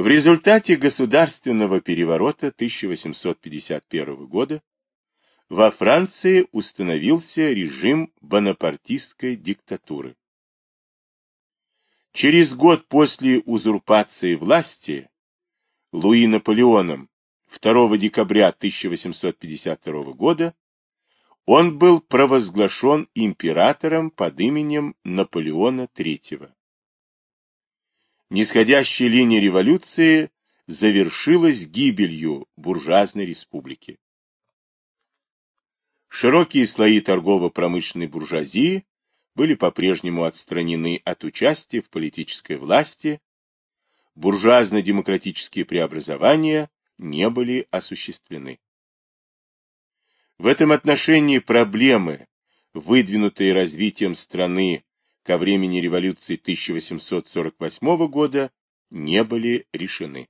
В результате государственного переворота 1851 года во Франции установился режим бонапартистской диктатуры. Через год после узурпации власти Луи Наполеоном 2 декабря 1852 года он был провозглашен императором под именем Наполеона III. Нисходящая линия революции завершилась гибелью буржуазной республики. Широкие слои торгово-промышленной буржуазии были по-прежнему отстранены от участия в политической власти, буржуазно-демократические преобразования не были осуществлены. В этом отношении проблемы, выдвинутые развитием страны ко времени революции 1848 года, не были решены.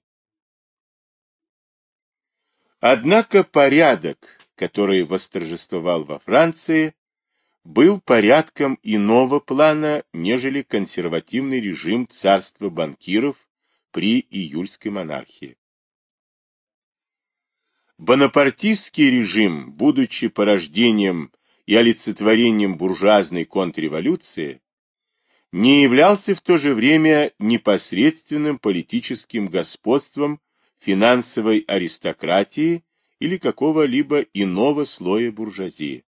Однако порядок, который восторжествовал во Франции, был порядком иного плана, нежели консервативный режим царства банкиров при июльской монархии. Бонапартистский режим, будучи порождением и олицетворением буржуазной контрреволюции, не являлся в то же время непосредственным политическим господством финансовой аристократии или какого-либо иного слоя буржуазии.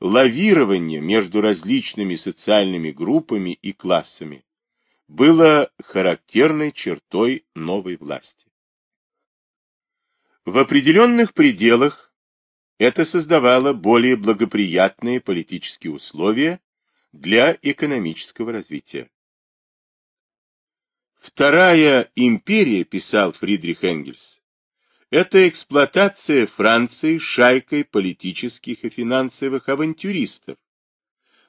Лавирование между различными социальными группами и классами было характерной чертой новой власти. В определенных пределах это создавало более благоприятные политические условия для экономического развития. Вторая империя, писал Фридрих Энгельс, это эксплуатация Франции шайкой политических и финансовых авантюристов,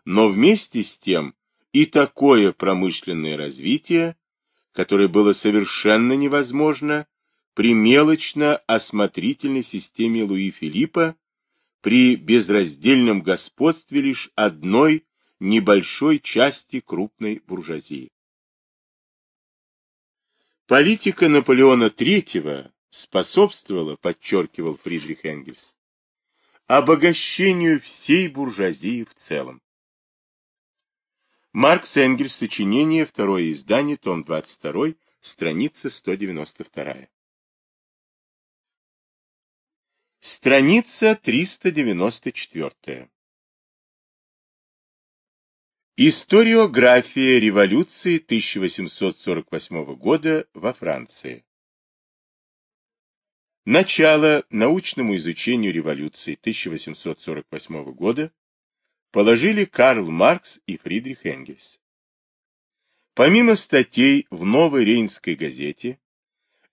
но вместе с тем и такое промышленное развитие, которое было совершенно невозможно при мелочно-осмотрительной системе Луи Филиппа, при безраздельном господстве лишь одной небольшой части крупной буржуазии. Политика Наполеона III способствовала, подчеркивал Фридрих Энгельс, обогащению всей буржуазии в целом. Маркс Энгельс, сочинение, второе издание, том 22, страница 192. Страница 394. Историография революции 1848 года во Франции. Начало научному изучению революции 1848 года положили Карл Маркс и Фридрих Энгельс. Помимо статей в Новой Рейнской газете,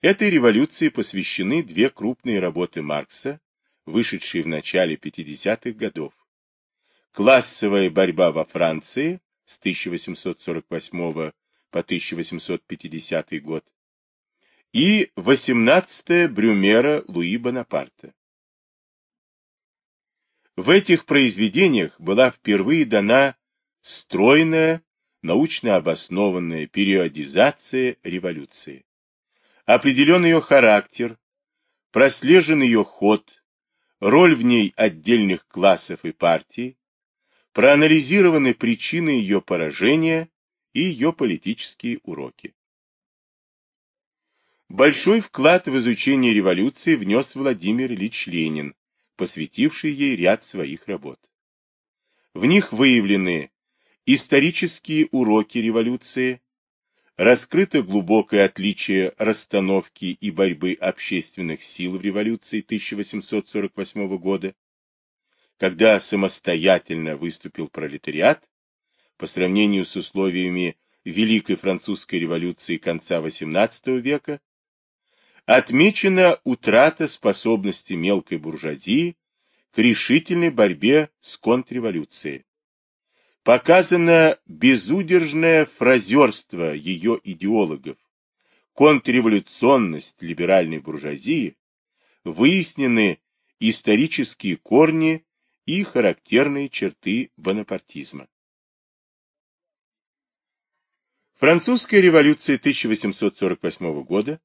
Этой революции посвящены две крупные работы Маркса, вышедшие в начале 50-х годов. Классовая борьба во Франции с 1848 по 1850 год и 18-е Брюмера Луи Бонапарта. В этих произведениях была впервые дана стройная, научно обоснованная периодизация революции определен ее характер, прослежен ее ход, роль в ней отдельных классов и партий, проанализированы причины ее поражения и ее политические уроки. Большой вклад в изучение революции внес Владимир Ильич Ленин, посвятивший ей ряд своих работ. В них выявлены исторические уроки революции, раскрыто глубокое отличие расстановки и борьбы общественных сил в революции 1848 года, когда самостоятельно выступил пролетариат, по сравнению с условиями Великой Французской революции конца XVIII века, отмечена утрата способности мелкой буржуазии к решительной борьбе с контрреволюцией. Показано безудержное фразерство ее идеологов, контрреволюционность либеральной буржуазии, выяснены исторические корни и характерные черты бонапартизма. Французская революция 1848 года,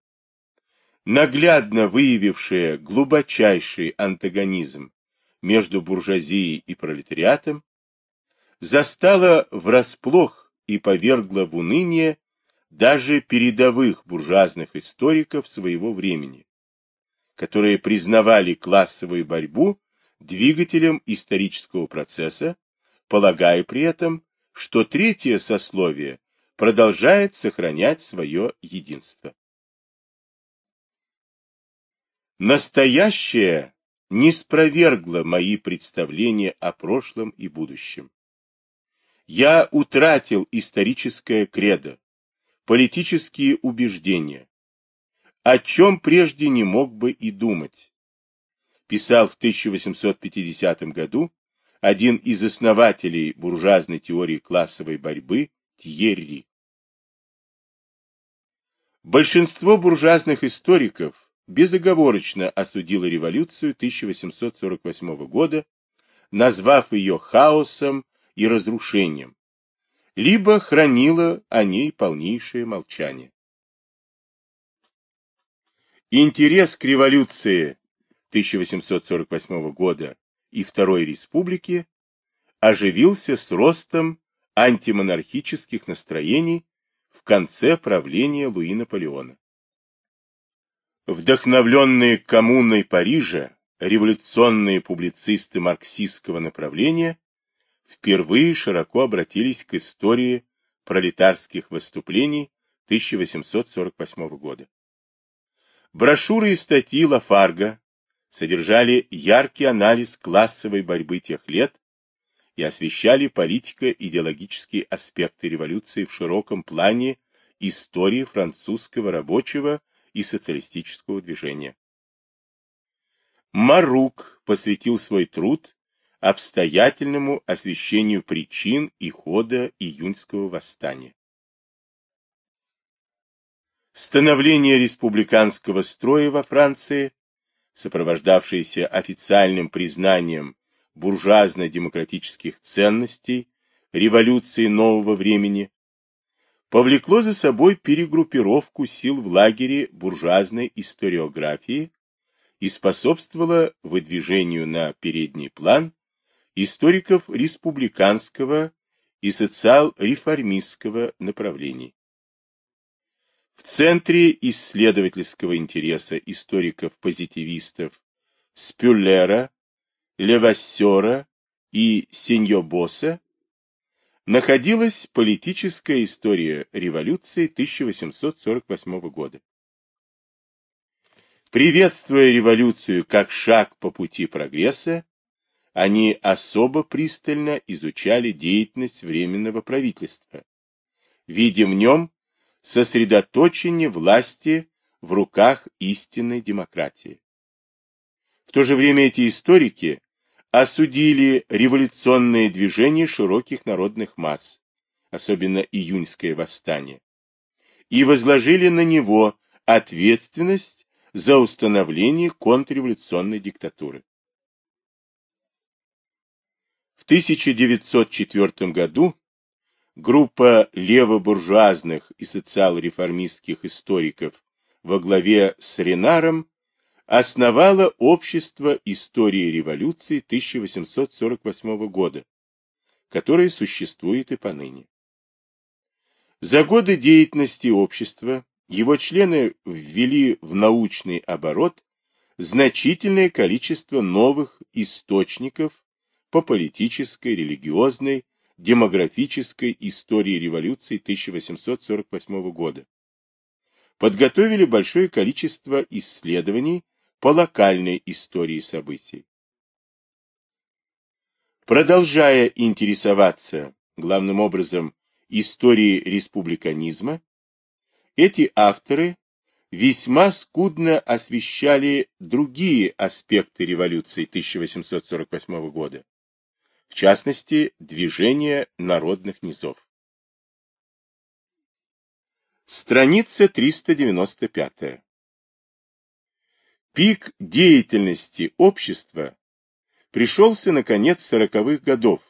наглядно выявившая глубочайший антагонизм между буржуазией и пролетариатом, застала врасплох и повергла в уныние даже передовых буржуазных историков своего времени, которые признавали классовую борьбу двигателем исторического процесса, полагая при этом, что третье сословие продолжает сохранять свое единство. Настоящее не спровергло мои представления о прошлом и будущем. Я утратил историческое кредо, политические убеждения, о чем прежде не мог бы и думать. Писал в 1850 году один из основателей буржуазной теории классовой борьбы Тьерри. Большинство буржуазных историков безоговорочно осудило революцию 1848 года, назвав ее хаосом и разрушением, либо хранило о ней полнейшее молчание. Интерес к революции 1848 года и Второй Республики оживился с ростом антимонархических настроений в конце правления Луи Наполеона. Вдохновленные коммуной Парижа, революционные публицисты марксистского направления впервые широко обратились к истории пролетарских выступлений 1848 года. Брошюры и статьи Лафарга содержали яркий анализ классовой борьбы тех лет и освещали политико-идеологические аспекты революции в широком плане истории французского рабочего и социалистического движения. Марук посвятил свой труд обстоятельному освещению причин и хода июньского восстания. Становление республиканского строя во Франции, сопровождавшееся официальным признанием буржуазно-демократических ценностей, революции нового времени, повлекло за собой перегруппировку сил в лагере буржуазной историографии и способствовало выдвижению на передний план историков республиканского и социал-реформистского направлений. В центре исследовательского интереса историков-позитивистов Спюллера, Левассера и Синьобоса находилась политическая история революции 1848 года. Приветствуя революцию как шаг по пути прогресса, они особо пристально изучали деятельность Временного правительства, видя в нем сосредоточение власти в руках истинной демократии. В то же время эти историки осудили революционное движение широких народных масс, особенно июньское восстание, и возложили на него ответственность за установление контрреволюционной диктатуры. 1904 году группа левобуржуазных и социал-реформистских историков во главе с Ренаром основала Общество истории революции 1848 года, которое существует и поныне. За годы деятельности общества его члены ввели в научный оборот значительное количество новых источников по политической, религиозной, демографической истории революции 1848 года. Подготовили большое количество исследований по локальной истории событий. Продолжая интересоваться, главным образом, историей республиканизма, эти авторы весьма скудно освещали другие аспекты революции 1848 года, в частности, движение народных низов. Страница 395. Пик деятельности общества пришелся на конец сороковых годов,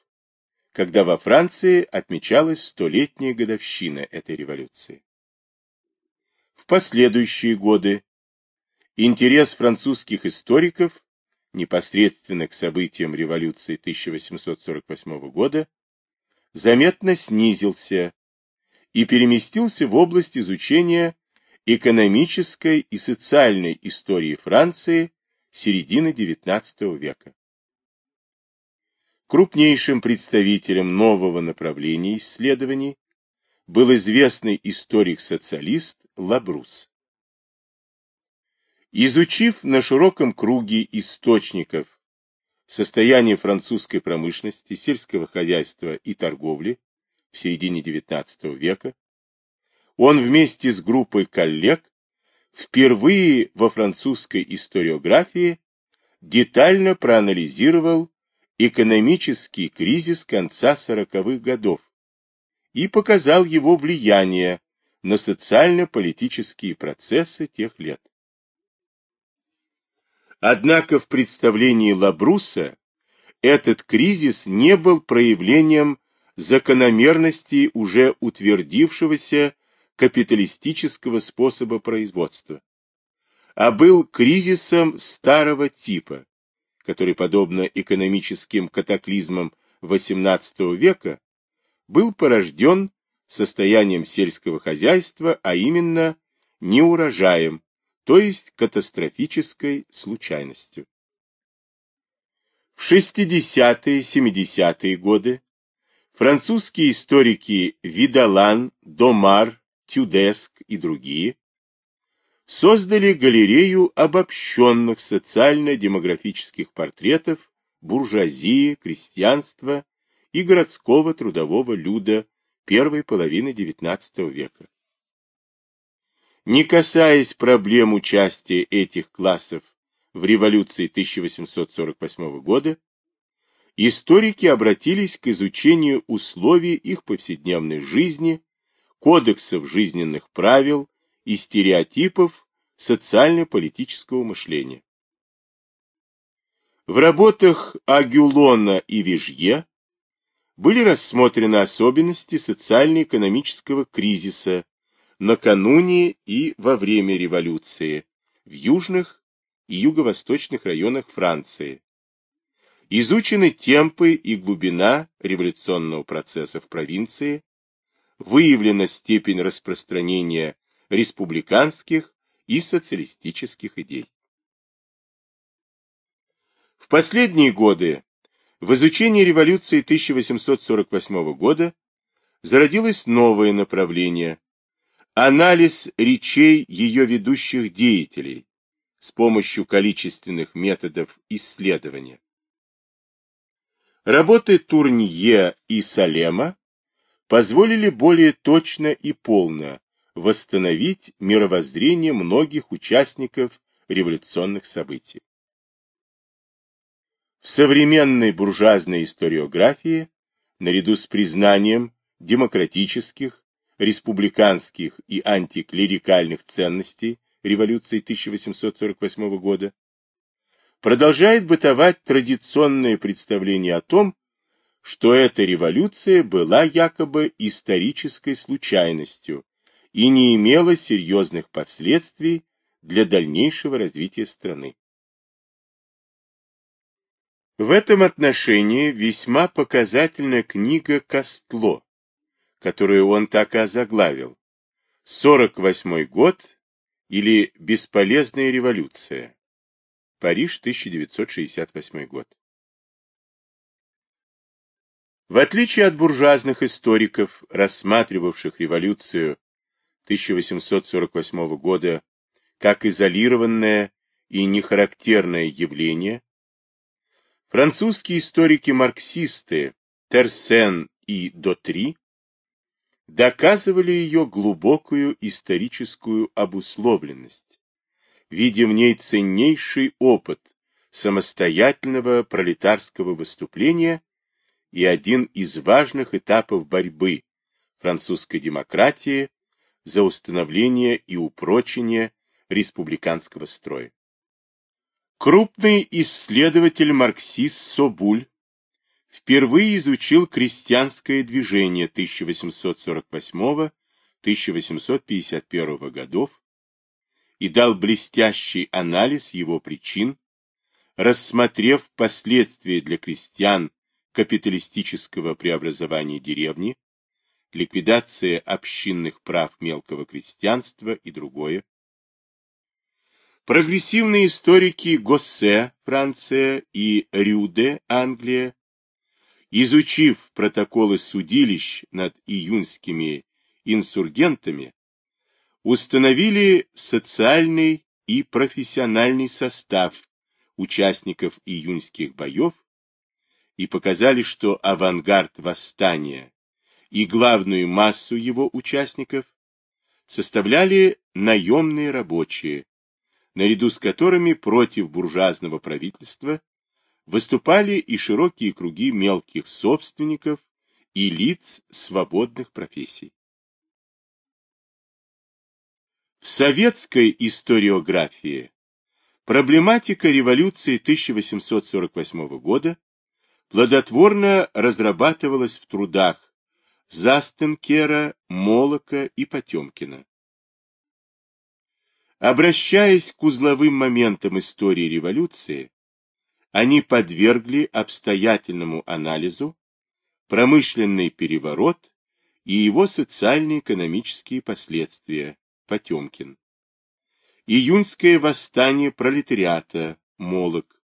когда во Франции отмечалась столетняя годовщина этой революции. В последующие годы интерес французских историков непосредственно к событиям революции 1848 года заметно снизился и переместился в область изучения экономической и социальной истории Франции середины XIX века. Крупнейшим представителем нового направления исследований был известный историк-социалист Лабрус. Изучив на широком круге источников состояние французской промышленности, сельского хозяйства и торговли в середине XIX века, он вместе с группой коллег впервые во французской историографии детально проанализировал экономический кризис конца сороковых годов и показал его влияние на социально-политические процессы тех лет. Однако в представлении Лабруса этот кризис не был проявлением закономерности уже утвердившегося капиталистического способа производства, а был кризисом старого типа, который, подобно экономическим катаклизмам XVIII века, был порожден состоянием сельского хозяйства, а именно неурожаем, то есть катастрофической случайностью. В 60-70-е годы французские историки Видалан, Домар, Тюдеск и другие создали галерею обобщенных социально-демографических портретов буржуазии, крестьянства и городского трудового люда первой половины XIX века. Не касаясь проблем участия этих классов в революции 1848 года, историки обратились к изучению условий их повседневной жизни, кодексов жизненных правил и стереотипов социально-политического мышления. В работах Агюлона и Вижье были рассмотрены особенности социально-экономического кризиса накануне и во время революции в южных и юго-восточных районах Франции. Изучены темпы и глубина революционного процесса в провинции, выявлена степень распространения республиканских и социалистических идей. В последние годы в изучении революции 1848 года зародилось новое направление – анализ речей ее ведущих деятелей с помощью количественных методов исследования. Работы Турнье и Салема позволили более точно и полно восстановить мировоззрение многих участников революционных событий. В современной буржуазной историографии, наряду с признанием демократических, республиканских и антиклерикальных ценностей революции 1848 года, продолжает бытовать традиционное представление о том, что эта революция была якобы исторической случайностью, и не имела серьезных последствий для дальнейшего развития страны. В этом отношении весьма показательна книга Костло, которую он так и озаглавил «48 год» или «Бесполезная революция». Париж, 1968 год. В отличие от буржуазных историков, рассматривавших революцию 1848 года как изолированное и нехарактерное явление, французские историки-марксисты Терсен и Дотри доказывали ее глубокую историческую обусловленность, видя в ней ценнейший опыт самостоятельного пролетарского выступления и один из важных этапов борьбы французской демократии за установление и упрочение республиканского строя. Крупный исследователь марксист Собуль впервые изучил крестьянское движение 1848-1851 годов и дал блестящий анализ его причин, рассмотрев последствия для крестьян капиталистического преобразования деревни, ликвидация общинных прав мелкого крестьянства и другое. Прогрессивные историки Госсе, Франция, и Рюде, Англия, изучив протоколы судилищ над июньскими инсургентами, установили социальный и профессиональный состав участников июньских боев и показали, что авангард восстания и главную массу его участников составляли наемные рабочие, наряду с которыми против буржуазного правительства выступали и широкие круги мелких собственников и лиц свободных профессий. В советской историографии проблематика революции 1848 года плодотворно разрабатывалась в трудах Застенкера, Молока и Потемкина. Обращаясь к узловым моментам истории революции, они подвергли обстоятельному анализу промышленный переворот и его социально-экономические последствия Потемкин. Июньское восстание пролетариата Молок.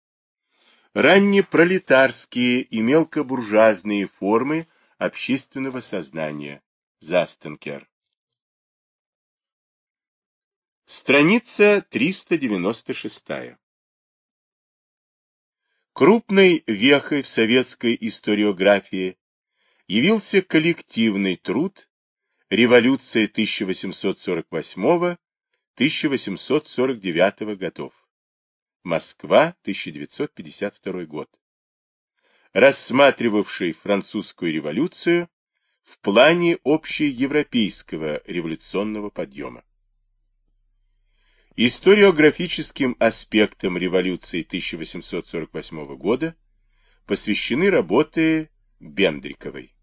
Раннепролетарские и мелкобуржуазные формы общественного сознания Застенкер. Страница 396. Крупной вехой в советской историографии явился коллективный труд «Революция 1848-1849 годов». Москва, 1952 год. Рассматривавший французскую революцию в плане общеевропейского революционного подъема. Историографическим аспектам революции 1848 года посвящены работы Бендриковой.